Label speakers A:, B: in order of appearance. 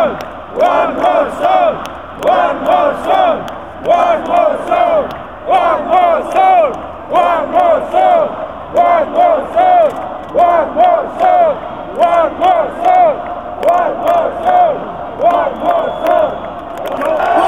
A: one more soul, one more soul, one more soul, one more soul, one more soul, one more soul, one more soul, one more soul, one more soul, one more soul.